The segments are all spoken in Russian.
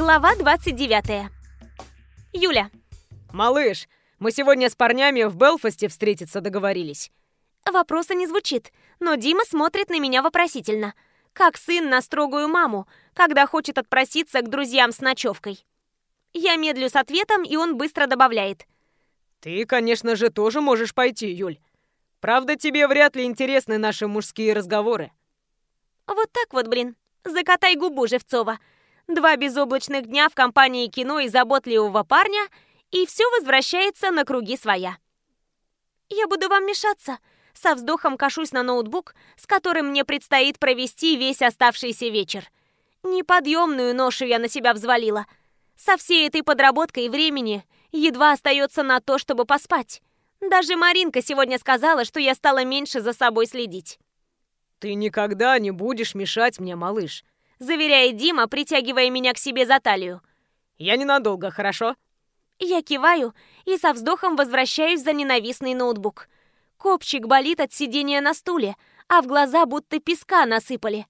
Глава 29. Юля. Малыш, мы сегодня с парнями в Белфасте встретиться договорились. Вопроса не звучит, но Дима смотрит на меня вопросительно. Как сын на строгую маму, когда хочет отпроситься к друзьям с ночевкой. Я медлю с ответом, и он быстро добавляет. Ты, конечно же, тоже можешь пойти, Юль. Правда, тебе вряд ли интересны наши мужские разговоры. Вот так вот, блин. Закатай губу, Живцова. Два безоблачных дня в компании кино и заботливого парня, и все возвращается на круги своя. Я буду вам мешаться. Со вздохом кашусь на ноутбук, с которым мне предстоит провести весь оставшийся вечер. Неподъемную ношу я на себя взвалила. Со всей этой подработкой времени едва остается на то, чтобы поспать. Даже Маринка сегодня сказала, что я стала меньше за собой следить. «Ты никогда не будешь мешать мне, малыш», заверяет Дима, притягивая меня к себе за талию. «Я ненадолго, хорошо?» Я киваю и со вздохом возвращаюсь за ненавистный ноутбук. Копчик болит от сидения на стуле, а в глаза будто песка насыпали.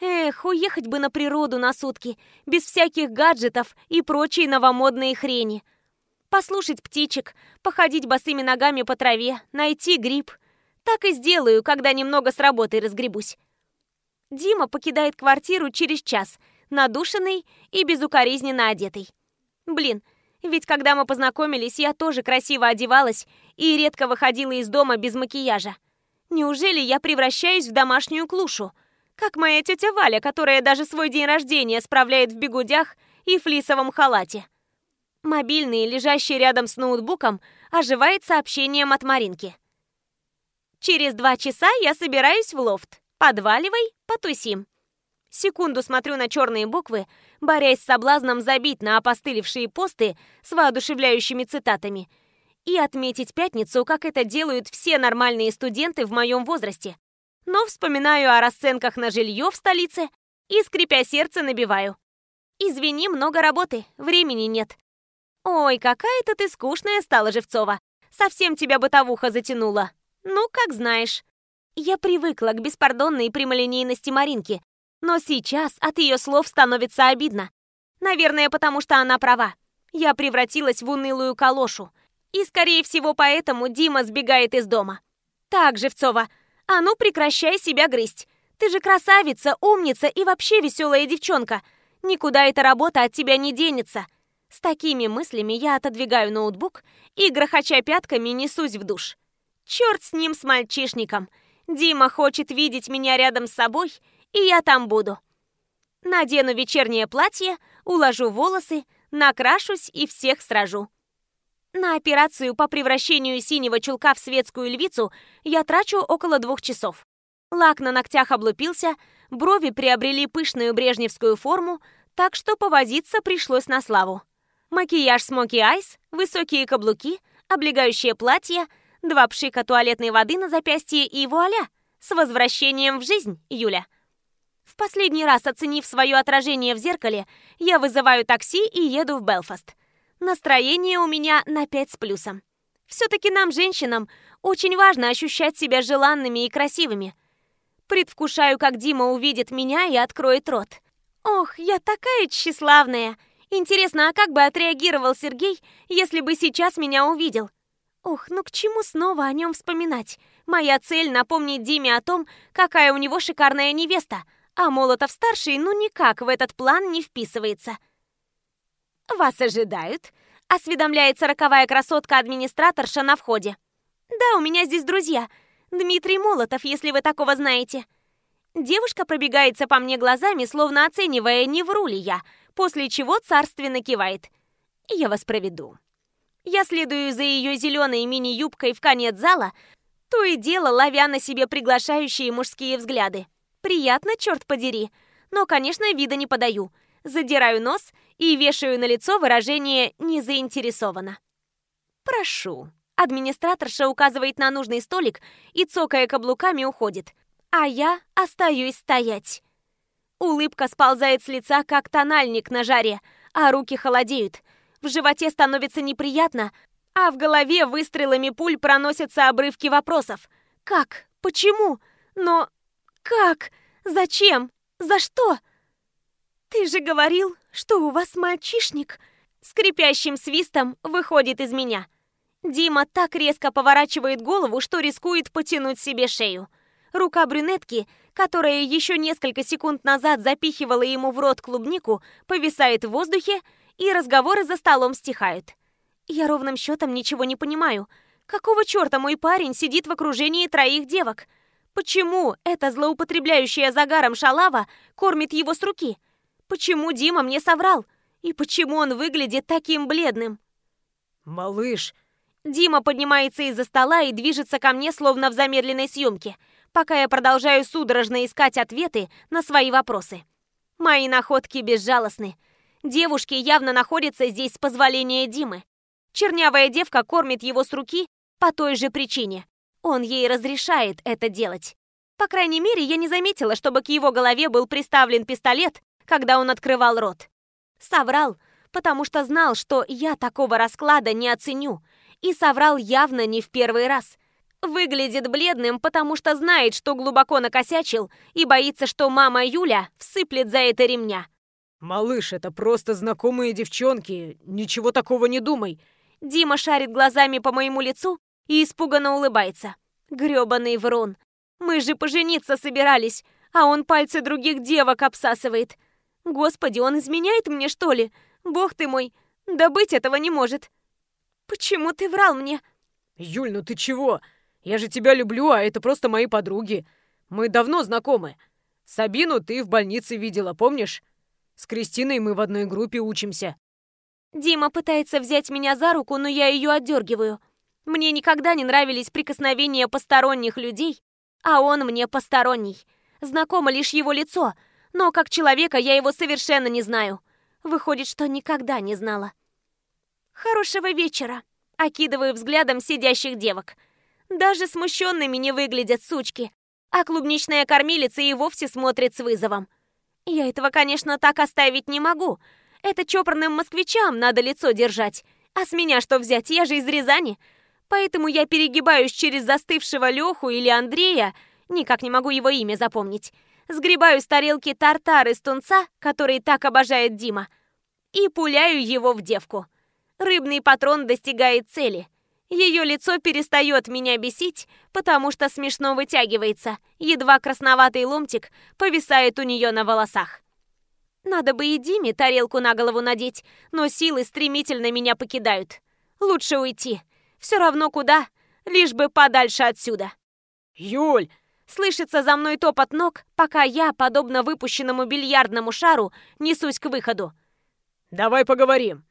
Эх, уехать бы на природу на сутки, без всяких гаджетов и прочей новомодной хрени. Послушать птичек, походить босыми ногами по траве, найти гриб. Так и сделаю, когда немного с работой разгребусь. Дима покидает квартиру через час, надушенный и безукоризненно одетый. Блин, ведь когда мы познакомились, я тоже красиво одевалась и редко выходила из дома без макияжа. Неужели я превращаюсь в домашнюю клушу? Как моя тетя Валя, которая даже свой день рождения справляет в бегудях и флисовом халате. Мобильный, лежащий рядом с ноутбуком, оживает сообщением от Маринки. «Через два часа я собираюсь в лофт. Подваливай, потусим». Секунду смотрю на черные буквы, борясь с соблазном забить на опостылевшие посты с воодушевляющими цитатами и отметить пятницу, как это делают все нормальные студенты в моем возрасте. Но вспоминаю о расценках на жилье в столице и, скрипя сердце, набиваю. «Извини, много работы, времени нет. «Ой, какая-то ты скучная стала, Живцова. Совсем тебя бытовуха затянула. Ну, как знаешь». Я привыкла к беспардонной прямолинейности Маринки, но сейчас от ее слов становится обидно. Наверное, потому что она права. Я превратилась в унылую калошу. И, скорее всего, поэтому Дима сбегает из дома. Так, Живцова, а ну прекращай себя грызть. Ты же красавица, умница и вообще веселая девчонка. Никуда эта работа от тебя не денется. С такими мыслями я отодвигаю ноутбук и, грохоча пятками, несусь в душ. Черт с ним, с мальчишником. Дима хочет видеть меня рядом с собой, и я там буду. Надену вечернее платье, уложу волосы, накрашусь и всех сражу. На операцию по превращению синего чулка в светскую львицу я трачу около двух часов. Лак на ногтях облупился, брови приобрели пышную брежневскую форму, так что повозиться пришлось на славу. Макияж Смоки Айс, высокие каблуки, облегающее платье, два пшика туалетной воды на запястье и вуаля! С возвращением в жизнь, Юля! В последний раз, оценив свое отражение в зеркале, я вызываю такси и еду в Белфаст. Настроение у меня на пять с плюсом. Все-таки нам, женщинам, очень важно ощущать себя желанными и красивыми. Предвкушаю, как Дима увидит меня и откроет рот. Ох, я такая тщеславная! Интересно, а как бы отреагировал Сергей, если бы сейчас меня увидел? Ох, ну к чему снова о нем вспоминать? Моя цель напомнить Диме о том, какая у него шикарная невеста, а Молотов-старший ну никак в этот план не вписывается. «Вас ожидают?» — осведомляется роковая красотка-администраторша на входе. «Да, у меня здесь друзья. Дмитрий Молотов, если вы такого знаете». Девушка пробегается по мне глазами, словно оценивая, не вру ли я — после чего царственно кивает. «Я вас проведу». Я следую за ее зеленой мини-юбкой в конец зала, то и дело ловя на себе приглашающие мужские взгляды. Приятно, черт подери, но, конечно, вида не подаю. Задираю нос и вешаю на лицо выражение «не заинтересовано». «Прошу». Администраторша указывает на нужный столик и, цокая каблуками, уходит. А я остаюсь стоять. Улыбка сползает с лица, как тональник на жаре, а руки холодеют. В животе становится неприятно, а в голове выстрелами пуль проносятся обрывки вопросов. Как? Почему? Но как? Зачем? За что? Ты «Ты же говорил, что у вас мальчишник!» Скрипящим свистом выходит из меня. Дима так резко поворачивает голову, что рискует потянуть себе шею. Рука брюнетки, которая еще несколько секунд назад запихивала ему в рот клубнику, повисает в воздухе, и разговоры за столом стихают. Я ровным счетом ничего не понимаю. Какого черта мой парень сидит в окружении троих девок? Почему эта злоупотребляющая загаром шалава кормит его с руки? Почему Дима мне соврал? И почему он выглядит таким бледным? «Малыш!» Дима поднимается из-за стола и движется ко мне, словно в замедленной съемке, пока я продолжаю судорожно искать ответы на свои вопросы. Мои находки безжалостны. Девушки явно находятся здесь с позволения Димы. Чернявая девка кормит его с руки по той же причине. Он ей разрешает это делать. По крайней мере, я не заметила, чтобы к его голове был приставлен пистолет, когда он открывал рот. Соврал, потому что знал, что я такого расклада не оценю. И соврал явно не в первый раз. Выглядит бледным, потому что знает, что глубоко накосячил и боится, что мама Юля всыплет за это ремня. «Малыш, это просто знакомые девчонки. Ничего такого не думай». Дима шарит глазами по моему лицу и испуганно улыбается. Грёбаный врун. Мы же пожениться собирались, а он пальцы других девок обсасывает. Господи, он изменяет мне, что ли? Бог ты мой, да быть этого не может. Почему ты врал мне? Юль, ну ты чего? Я же тебя люблю, а это просто мои подруги. Мы давно знакомы. Сабину ты в больнице видела, помнишь? С Кристиной мы в одной группе учимся. Дима пытается взять меня за руку, но я ее отдергиваю. Мне никогда не нравились прикосновения посторонних людей, а он мне посторонний. Знакомо лишь его лицо, но как человека я его совершенно не знаю. Выходит, что никогда не знала. Хорошего вечера. Окидываю взглядом сидящих девок. Даже смущенными не выглядят сучки, а клубничная кормилица и вовсе смотрит с вызовом. Я этого, конечно, так оставить не могу. Это чопорным москвичам надо лицо держать. А с меня что взять? Я же из Рязани. Поэтому я перегибаюсь через застывшего Леху или Андрея, никак не могу его имя запомнить, сгребаю с тарелки тартар из тунца, который так обожает Дима, и пуляю его в девку. Рыбный патрон достигает цели. Ее лицо перестает меня бесить, потому что смешно вытягивается, едва красноватый ломтик повисает у нее на волосах. Надо бы и Диме тарелку на голову надеть, но силы стремительно меня покидают. Лучше уйти. Все равно куда, лишь бы подальше отсюда. «Юль!» Слышится за мной топот ног, пока я, подобно выпущенному бильярдному шару, несусь к выходу. «Давай поговорим».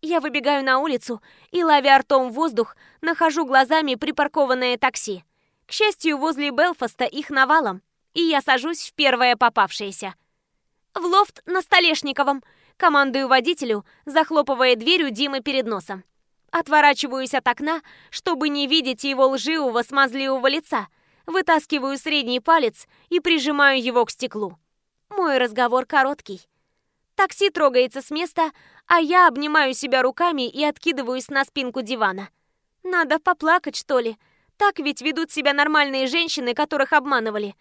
Я выбегаю на улицу и, ловя ртом воздух, нахожу глазами припаркованное такси. К счастью, возле Белфаста их навалом, и я сажусь в первое попавшееся. В лофт на Столешниковом. Командую водителю, захлопывая дверью Димы перед носом. Отворачиваюсь от окна, чтобы не видеть его лживого смазливого лица. Вытаскиваю средний палец и прижимаю его к стеклу. Мой разговор короткий. Такси трогается с места, а я обнимаю себя руками и откидываюсь на спинку дивана. Надо поплакать, что ли? Так ведь ведут себя нормальные женщины, которых обманывали.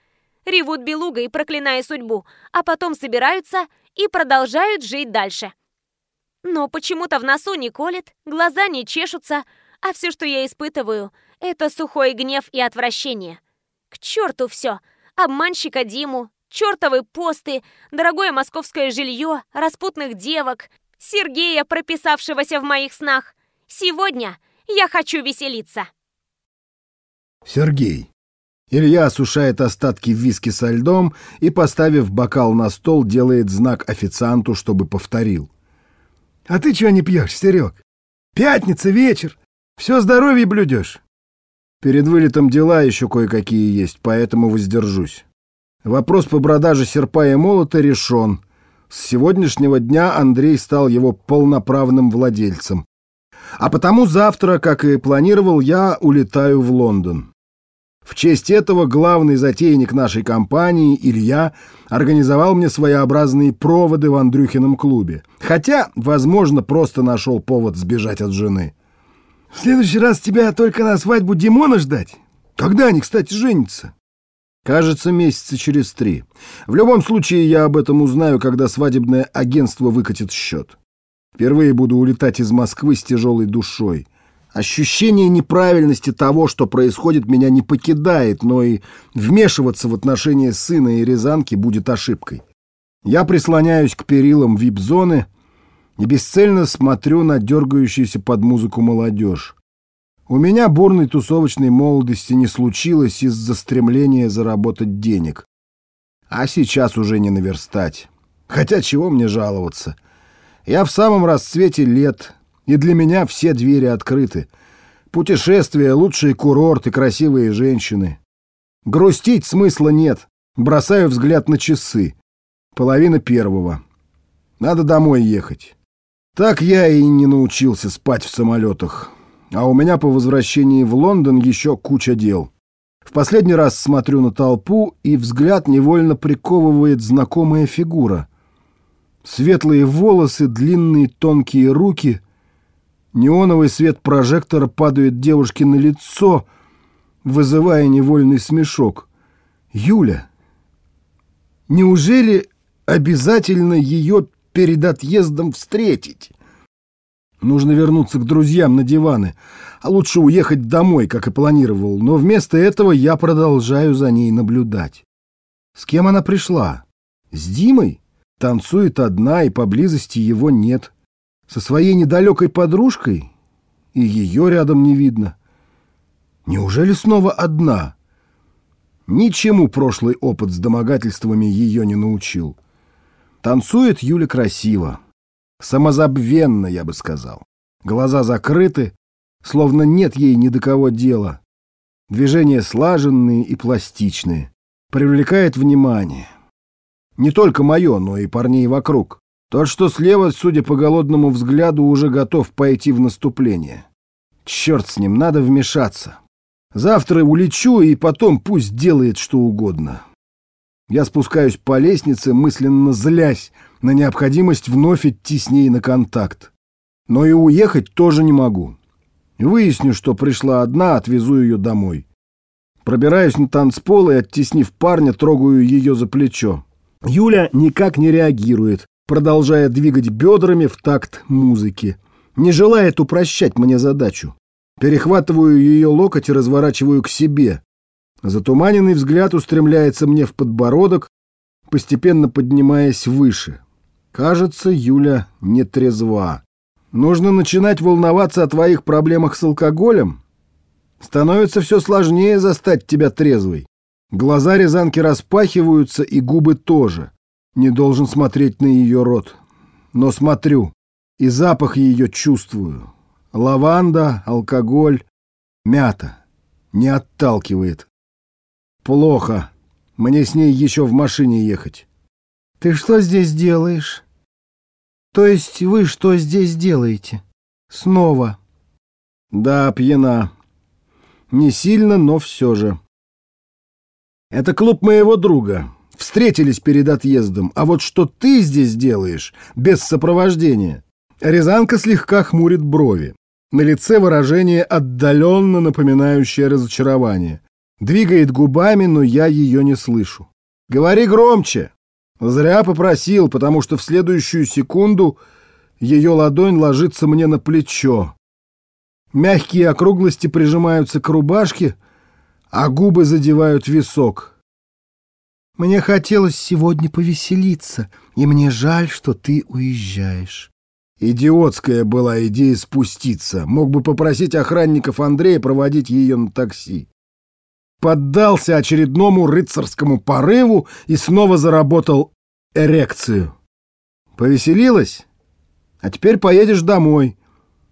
Ревут белугой, проклиная судьбу, а потом собираются и продолжают жить дальше. Но почему-то в носу не колет, глаза не чешутся, а все, что я испытываю, это сухой гнев и отвращение. К черту все! Обманщика Диму, чертовы посты, дорогое московское жилье, распутных девок, Сергея, прописавшегося в моих снах. Сегодня я хочу веселиться. Сергей. Илья осушает остатки виски со льдом и, поставив бокал на стол, делает знак официанту, чтобы повторил. А ты чего не пьешь, Серег? Пятница, вечер. Все здоровье блюдешь. Перед вылетом дела еще кое-какие есть, поэтому воздержусь. Вопрос по продаже серпа и молота решен. С сегодняшнего дня Андрей стал его полноправным владельцем. А потому завтра, как и планировал, я улетаю в Лондон. В честь этого главный затейник нашей компании, Илья, организовал мне своеобразные проводы в Андрюхином клубе. Хотя, возможно, просто нашел повод сбежать от жены. В следующий раз тебя только на свадьбу Димона ждать? Когда они, кстати, женятся? Кажется, месяца через три. В любом случае, я об этом узнаю, когда свадебное агентство выкатит счет. Впервые буду улетать из Москвы с тяжелой душой. Ощущение неправильности того, что происходит, меня не покидает, но и вмешиваться в отношения сына и Рязанки будет ошибкой. Я прислоняюсь к перилам вип-зоны и бесцельно смотрю на дергающуюся под музыку молодежь. У меня бурной тусовочной молодости не случилось из-за стремления заработать денег. А сейчас уже не наверстать. Хотя чего мне жаловаться? Я в самом расцвете лет, и для меня все двери открыты. Путешествия, лучшие курорты, красивые женщины. Грустить смысла нет. Бросаю взгляд на часы. Половина первого. Надо домой ехать. Так я и не научился спать в самолетах. А у меня по возвращении в Лондон еще куча дел. В последний раз смотрю на толпу, и взгляд невольно приковывает знакомая фигура. Светлые волосы, длинные тонкие руки. Неоновый свет прожектора падает девушке на лицо, вызывая невольный смешок. Юля. Неужели обязательно ее перед отъездом встретить? Нужно вернуться к друзьям на диваны, а лучше уехать домой, как и планировал, но вместо этого я продолжаю за ней наблюдать. С кем она пришла? С Димой? Танцует одна, и поблизости его нет. Со своей недалекой подружкой? И ее рядом не видно. Неужели снова одна? Ничему прошлый опыт с домогательствами ее не научил. Танцует Юля красиво. Самозабвенно, я бы сказал. Глаза закрыты, словно нет ей ни до кого дела. Движения слаженные и пластичные. Привлекает внимание. Не только мое, но и парней вокруг. Тот, что слева, судя по голодному взгляду, уже готов пойти в наступление. Черт с ним, надо вмешаться. Завтра улечу, и потом пусть делает что угодно. Я спускаюсь по лестнице, мысленно злясь на необходимость вновь идти с ней на контакт. Но и уехать тоже не могу. Выясню, что пришла одна, отвезу ее домой. Пробираюсь на танцпол и, оттеснив парня, трогаю ее за плечо. Юля никак не реагирует, продолжая двигать бедрами в такт музыки. Не желает упрощать мне задачу. Перехватываю ее локоть и разворачиваю к себе. Затуманенный взгляд устремляется мне в подбородок, постепенно поднимаясь выше. Кажется, Юля не трезва. Нужно начинать волноваться о твоих проблемах с алкоголем? Становится все сложнее застать тебя трезвой. Глаза Рязанки распахиваются, и губы тоже. Не должен смотреть на ее рот. Но смотрю, и запах ее чувствую. Лаванда, алкоголь, мята. Не отталкивает. Плохо. Мне с ней еще в машине ехать. Ты что здесь делаешь? То есть вы что здесь делаете? Снова? Да, пьяна. Не сильно, но все же. Это клуб моего друга. Встретились перед отъездом. А вот что ты здесь делаешь, без сопровождения? Рязанка слегка хмурит брови. На лице выражение отдаленно напоминающее разочарование. Двигает губами, но я ее не слышу. «Говори громче!» Зря попросил, потому что в следующую секунду ее ладонь ложится мне на плечо. Мягкие округлости прижимаются к рубашке, а губы задевают висок. «Мне хотелось сегодня повеселиться, и мне жаль, что ты уезжаешь». Идиотская была идея спуститься. Мог бы попросить охранников Андрея проводить ее на такси поддался очередному рыцарскому порыву и снова заработал эрекцию. Повеселилась? А теперь поедешь домой.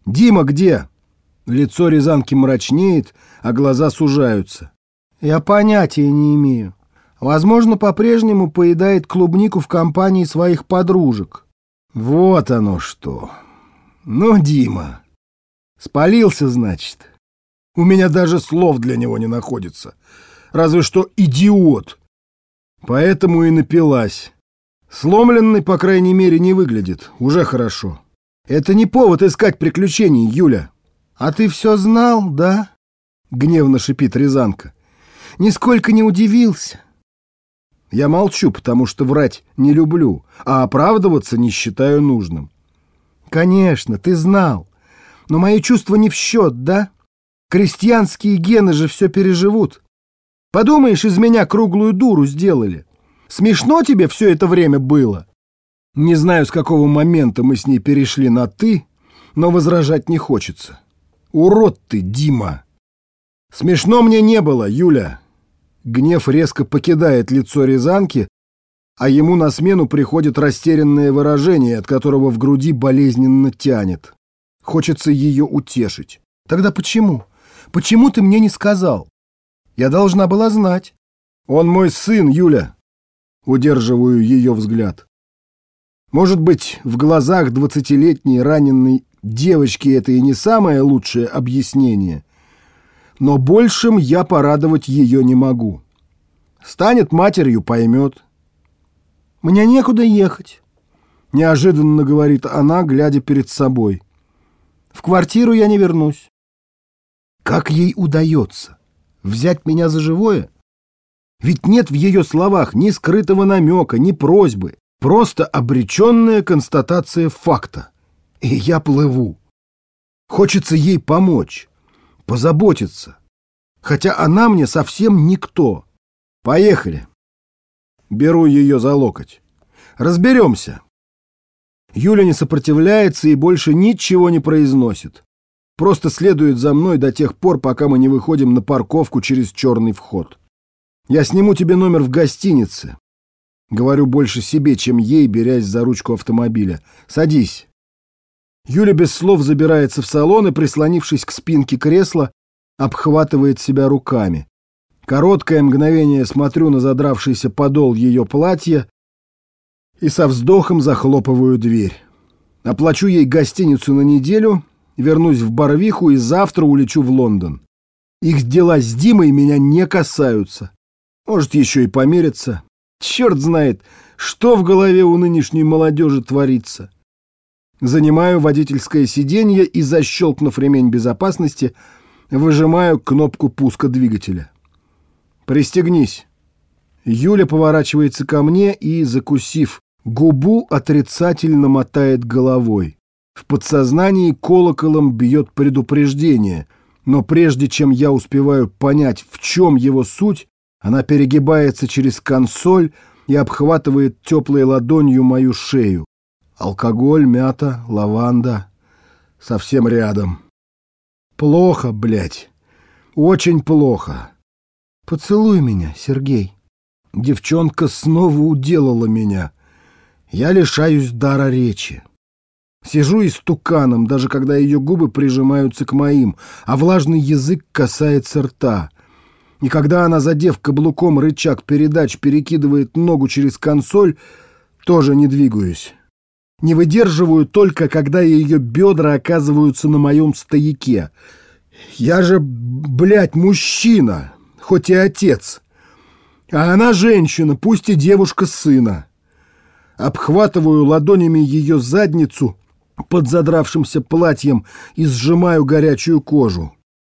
Дима где? Лицо Рязанки мрачнеет, а глаза сужаются. Я понятия не имею. Возможно, по-прежнему поедает клубнику в компании своих подружек. Вот оно что. Ну, Дима, спалился, значит. У меня даже слов для него не находится. Разве что идиот. Поэтому и напилась. Сломленный, по крайней мере, не выглядит. Уже хорошо. Это не повод искать приключений, Юля. А ты все знал, да? Гневно шипит Рязанка. Нисколько не удивился. Я молчу, потому что врать не люблю, а оправдываться не считаю нужным. Конечно, ты знал. Но мои чувства не в счет, да? Крестьянские гены же все переживут. Подумаешь, из меня круглую дуру сделали. Смешно тебе все это время было? Не знаю, с какого момента мы с ней перешли на «ты», но возражать не хочется. Урод ты, Дима! Смешно мне не было, Юля. Гнев резко покидает лицо Рязанки, а ему на смену приходит растерянное выражение, от которого в груди болезненно тянет. Хочется ее утешить. Тогда почему? Почему ты мне не сказал? Я должна была знать. Он мой сын, Юля. Удерживаю ее взгляд. Может быть, в глазах двадцатилетней раненой девочки это и не самое лучшее объяснение, но большим я порадовать ее не могу. Станет матерью, поймет. «Мне некуда ехать», — неожиданно говорит она, глядя перед собой. «В квартиру я не вернусь». Как ей удается? Взять меня за живое? Ведь нет в ее словах ни скрытого намека, ни просьбы. Просто обреченная констатация факта. И я плыву. Хочется ей помочь, позаботиться. Хотя она мне совсем никто. Поехали. Беру ее за локоть. Разберемся. Юля не сопротивляется и больше ничего не произносит. Просто следует за мной до тех пор, пока мы не выходим на парковку через черный вход. Я сниму тебе номер в гостинице. Говорю больше себе, чем ей, берясь за ручку автомобиля. Садись. Юля без слов забирается в салон и, прислонившись к спинке кресла, обхватывает себя руками. Короткое мгновение смотрю на задравшийся подол ее платья и со вздохом захлопываю дверь. Оплачу ей гостиницу на неделю, вернусь в Барвиху и завтра улечу в Лондон. Их дела с Димой меня не касаются. Может, еще и померятся. Черт знает, что в голове у нынешней молодежи творится. Занимаю водительское сиденье и, защелкнув ремень безопасности, выжимаю кнопку пуска двигателя. «Пристегнись». Юля поворачивается ко мне и, закусив губу, отрицательно мотает головой. В подсознании колоколом бьет предупреждение, но прежде чем я успеваю понять, в чем его суть, она перегибается через консоль и обхватывает теплой ладонью мою шею. Алкоголь, мята, лаванда. Совсем рядом. Плохо, блядь. Очень плохо. Поцелуй меня, Сергей. Девчонка снова уделала меня. Я лишаюсь дара речи. Сижу истуканом, даже когда ее губы прижимаются к моим, а влажный язык касается рта. И когда она, задев каблуком рычаг передач, перекидывает ногу через консоль, тоже не двигаюсь. Не выдерживаю только, когда ее бедра оказываются на моем стояке. Я же, блядь, мужчина, хоть и отец. А она женщина, пусть и девушка сына. Обхватываю ладонями ее задницу под задравшимся платьем и сжимаю горячую кожу.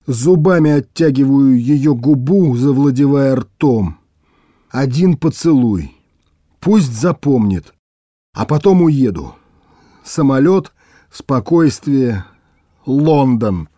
Зубами оттягиваю ее губу, завладевая ртом. Один поцелуй. Пусть запомнит а потом уеду. Самолет, спокойствие, Лондон —